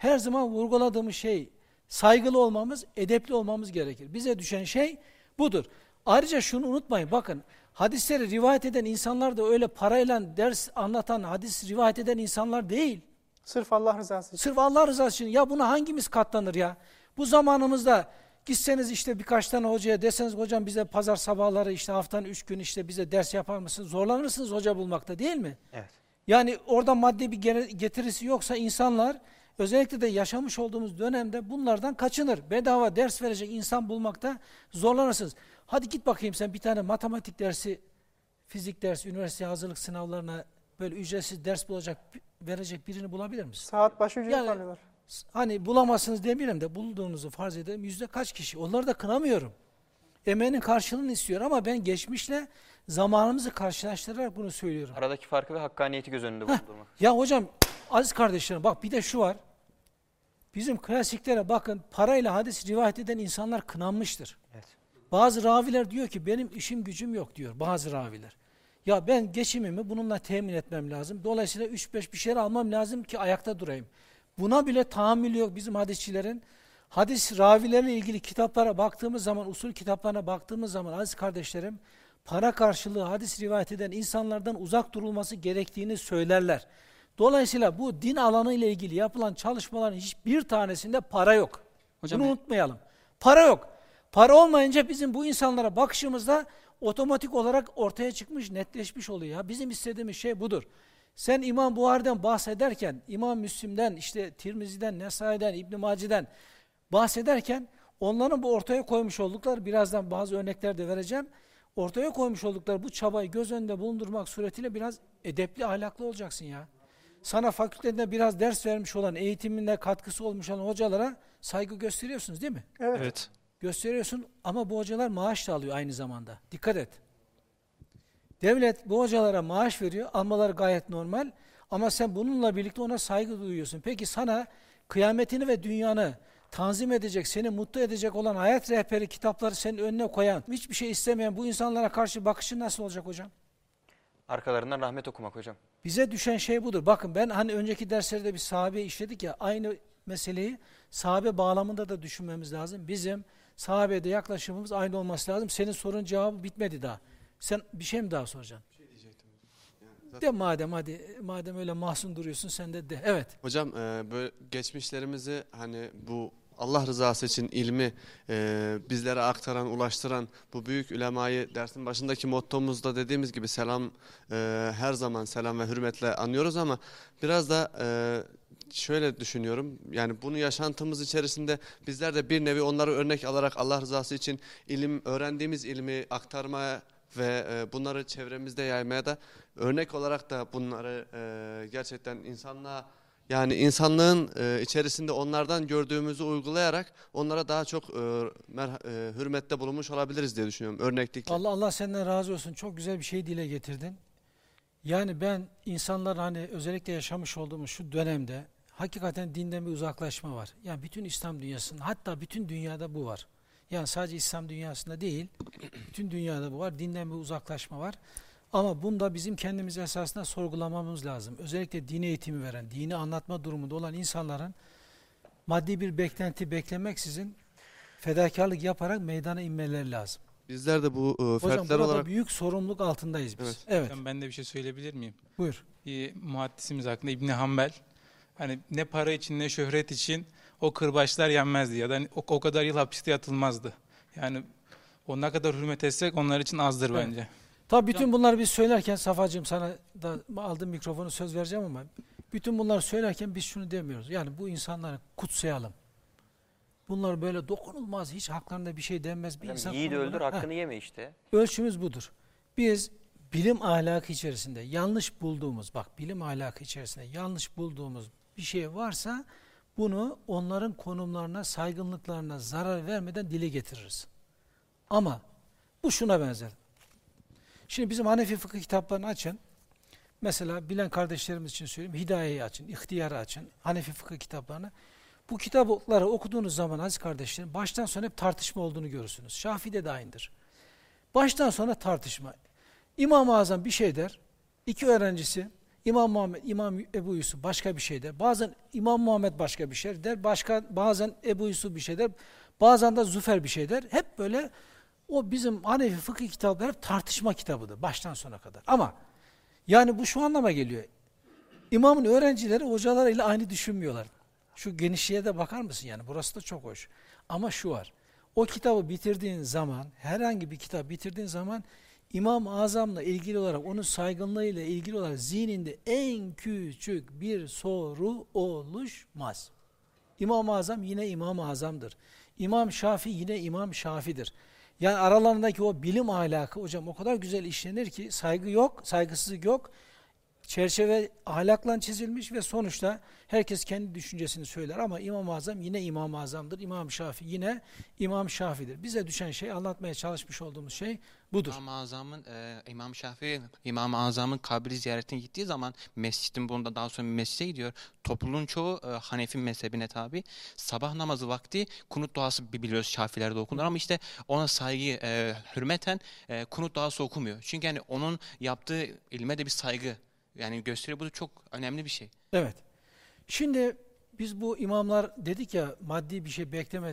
her zaman vurguladığımız şey saygılı olmamız, edepli olmamız gerekir. Bize düşen şey budur. Ayrıca şunu unutmayın bakın hadisleri rivayet eden insanlar da öyle parayla ders anlatan, hadis rivayet eden insanlar değil. Sırf Allah rızası için. Sırf Allah rızası için. Ya buna hangimiz katlanır ya? Bu zamanımızda gitseniz işte birkaç tane hocaya deseniz hocam bize pazar sabahları işte haftanın üç gün işte bize ders yapar mısınız? Zorlanırsınız hoca bulmakta değil mi? Evet. Yani orada maddi bir getirisi yoksa insanlar özellikle de yaşamış olduğumuz dönemde bunlardan kaçınır. Bedava ders verecek insan bulmakta zorlanırsınız. Hadi git bakayım sen bir tane matematik dersi, fizik dersi, üniversite hazırlık sınavlarına böyle ücretsiz ders bulacak, verecek birini bulabilir misin? Saat başı ücret Yani- alıyorlar. Hani bulamazsınız demiyorum de bulduğunuzu farz edelim. Yüzde kaç kişi? Onları da kınamıyorum. Emeğinin karşılığını istiyor ama ben geçmişle zamanımızı karşılaştırarak bunu söylüyorum. Aradaki farkı ve hakkaniyeti göz önünde bulundurmak. Ya hocam aziz kardeşlerim bak bir de şu var. Bizim klasiklere bakın parayla hadis rivayet eden insanlar kınanmıştır. Evet. Bazı raviler diyor ki benim işim gücüm yok diyor bazı raviler. Ya ben geçimimi bununla temin etmem lazım. Dolayısıyla 3-5 bir şeyler almam lazım ki ayakta durayım. Buna bile tahammül yok bizim hadisçilerin. Hadis ravilerle ilgili kitaplara baktığımız zaman, usul kitaplarına baktığımız zaman aziz kardeşlerim, para karşılığı hadis rivayet eden insanlardan uzak durulması gerektiğini söylerler. Dolayısıyla bu din alanı ile ilgili yapılan çalışmaların hiçbir tanesinde para yok. Hocam, Bunu unutmayalım. Para yok. Para olmayınca bizim bu insanlara bakışımızda otomatik olarak ortaya çıkmış, netleşmiş oluyor. Ya bizim istediğimiz şey budur. Sen İmam Buhari'den bahsederken, İmam Müslim'den, işte Tirmizi'den, Nesai'den, İbn Maci'den bahsederken onların bu ortaya koymuş oldukları, birazdan bazı örnekler de vereceğim, ortaya koymuş oldukları bu çabayı göz önünde bulundurmak suretiyle biraz edepli, ahlaklı olacaksın ya. Sana fakültede biraz ders vermiş olan, eğitiminde katkısı olmuş olan hocalara saygı gösteriyorsunuz değil mi? Evet. Evet. Gösteriyorsun ama bu hocalar maaş da alıyor aynı zamanda. Dikkat et. Devlet bu hocalara maaş veriyor, almaları gayet normal ama sen bununla birlikte ona saygı duyuyorsun. Peki sana kıyametini ve dünyanı tanzim edecek, seni mutlu edecek olan hayat rehberi kitapları senin önüne koyan, hiçbir şey istemeyen bu insanlara karşı bakışın nasıl olacak hocam? Arkalarından rahmet okumak hocam. Bize düşen şey budur. Bakın ben hani önceki derslerde bir sahabe işledik ya aynı meseleyi sahabe bağlamında da düşünmemiz lazım. Bizim sahabede yaklaşımımız aynı olması lazım. Senin sorun cevabı bitmedi daha. Sen bir şey mi daha soracaksın? De madem hadi madem öyle mahzun duruyorsun sen de de. Evet. Hocam e, böyle geçmişlerimizi hani bu Allah rızası için ilmi e, bizlere aktaran, ulaştıran bu büyük ulemayı dersin başındaki mottomuzda dediğimiz gibi selam e, her zaman selam ve hürmetle anıyoruz ama biraz da e, şöyle düşünüyorum. Yani bunu yaşantımız içerisinde bizler de bir nevi onları örnek alarak Allah rızası için ilim öğrendiğimiz ilmi aktarmaya ve e, bunları çevremizde yaymaya da örnek olarak da bunları e, gerçekten insanlığa yani insanlığın e, içerisinde onlardan gördüğümüzü uygulayarak onlara daha çok e, mer- e, hürmette bulunmuş olabiliriz diye düşünüyorum örneklikle. Allah Allah senden razı olsun. Çok güzel bir şey dile getirdin. Yani ben insanlar hani özellikle yaşamış olduğumuz şu dönemde hakikaten dinden bir uzaklaşma var. Yani bütün İslam dünyasında hatta bütün dünyada bu var. Yani sadece İslam dünyasında değil, bütün dünyada bu var. Dinden bir uzaklaşma var. Ama bunda bizim kendimiz esasında sorgulamamız lazım. Özellikle dini eğitimi veren, dini anlatma durumunda olan insanların maddi bir beklenti beklemeksizin fedakarlık yaparak meydana inmeleri lazım. Bizler de bu e, Hocam fertler burada olarak büyük sorumluluk altındayız biz. Evet. Evet, Hocam ben de bir şey söyleyebilir miyim? buyur. Bir muhaddisimiz hakkında İbni Hanbel. Hani ne para için ne şöhret için o kırbaçlar yenmezdi ya da hani o, o kadar yıl hapiste yatılmazdı. Yani o ne kadar hürmet etsek onlar için azdır Evet. bence. Tabii bütün bunları biz söylerken Safacığım sana da aldığım mikrofonu söz vereceğim ama bütün bunları söylerken biz şunu demiyoruz. Yani bu insanları kutsayalım. Bunlar böyle dokunulmaz, hiç haklarında bir şey denmez bir Hocam insan. konumuna- öldür Heh. hakkını yeme işte. Ölçümüz budur. Biz bilim ahlakı içerisinde yanlış bulduğumuz, bak bilim ahlakı içerisinde yanlış bulduğumuz bir şey varsa bunu onların konumlarına, saygınlıklarına zarar vermeden dile getiririz. Ama bu şuna benzer. Şimdi bizim Hanefi fıkıh kitaplarını açın. Mesela bilen kardeşlerimiz için söyleyeyim. Hidayeyi açın, ihtiyarı açın. Hanefi fıkıh kitaplarını. Bu kitapları okuduğunuz zaman aziz kardeşlerim baştan sona hep tartışma olduğunu görürsünüz. Şafii'de de aynıdır. Baştan sona tartışma. İmam-ı Azam bir şey der, iki öğrencisi İmam Muhammed, İmam Ebu Yusuf başka bir şey der. Bazen İmam Muhammed başka bir şey der. Başka bazen Ebu Yusuf bir şey der. Bazen de Züfer bir şey der. Hep böyle o bizim Hanefi fıkıh kitabı hep tartışma kitabıdır baştan sona kadar. Ama yani bu şu anlama geliyor. İmamın öğrencileri hocalarıyla aynı düşünmüyorlar. Şu genişliğe de bakar mısın yani burası da çok hoş. Ama şu var. O kitabı bitirdiğin zaman, herhangi bir kitap bitirdiğin zaman İmam-ı Azam'la ilgili olarak, onun saygınlığıyla ilgili olarak zihninde en küçük bir soru oluşmaz. İmam-ı Azam yine İmam-ı Azam'dır. İmam Şafi yine İmam Şafi'dir. Yani aralarındaki o bilim ahlakı hocam o kadar güzel işlenir ki saygı yok, saygısızlık yok. Çerçeve ahlakla çizilmiş ve sonuçta herkes kendi düşüncesini söyler ama İmam-ı Azam yine İmam-ı Azam'dır. İmam Şafi yine İmam Şafi'dir. Bize düşen şey anlatmaya çalışmış olduğumuz şey budur. İmam-ı Azam'ın e, İmam Şafii İmam-ı Azam'ın kabri ziyaretine gittiği zaman mescidin bunda daha sonra mescide gidiyor. Topluluğun çoğu e, Hanefi mezhebine tabi. Sabah namazı vakti kunut duası bi- biliyoruz Şafilerde okunur ama işte ona saygı e, hürmeten e, kunut duası okumuyor. Çünkü yani onun yaptığı ilme de bir saygı yani gösteriyor. Bu da çok önemli bir şey. Evet. Şimdi biz bu imamlar dedik ya maddi bir şey bekleme